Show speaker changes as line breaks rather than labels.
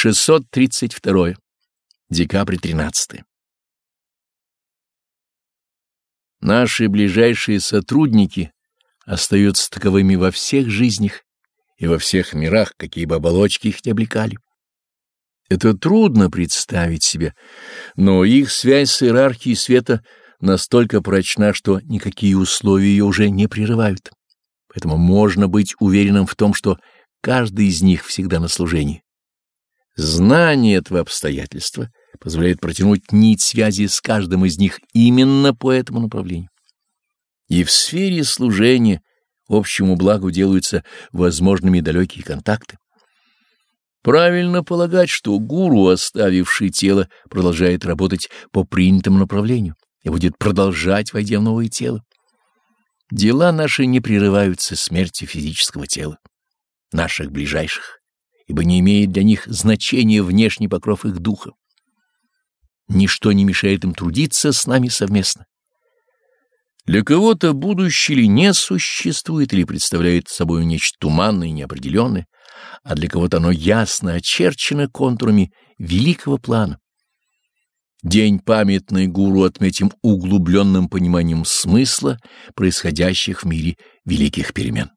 632. Декабрь 13. Наши ближайшие сотрудники остаются таковыми во всех жизнях и во всех мирах, какие бы оболочки их не облекали. Это трудно представить себе, но их связь с иерархией света настолько прочна, что никакие условия ее уже не прерывают. Поэтому можно быть уверенным в том, что каждый из них всегда на служении. Знание этого обстоятельства позволяет протянуть нить связи с каждым из них именно по этому направлению. И в сфере служения общему благу делаются возможными далекие контакты. Правильно полагать, что гуру, оставивший тело, продолжает работать по принятому направлению и будет продолжать, войдя в новое тело. Дела наши не прерываются смертью физического тела, наших ближайших ибо не имеет для них значения внешний покров их духа. Ничто не мешает им трудиться с нами совместно. Для кого-то будущее ли не существует или представляет собой нечто туманное и неопределенное, а для кого-то оно ясно очерчено контурами великого плана. День памятный гуру отметим углубленным пониманием смысла происходящих в мире великих перемен.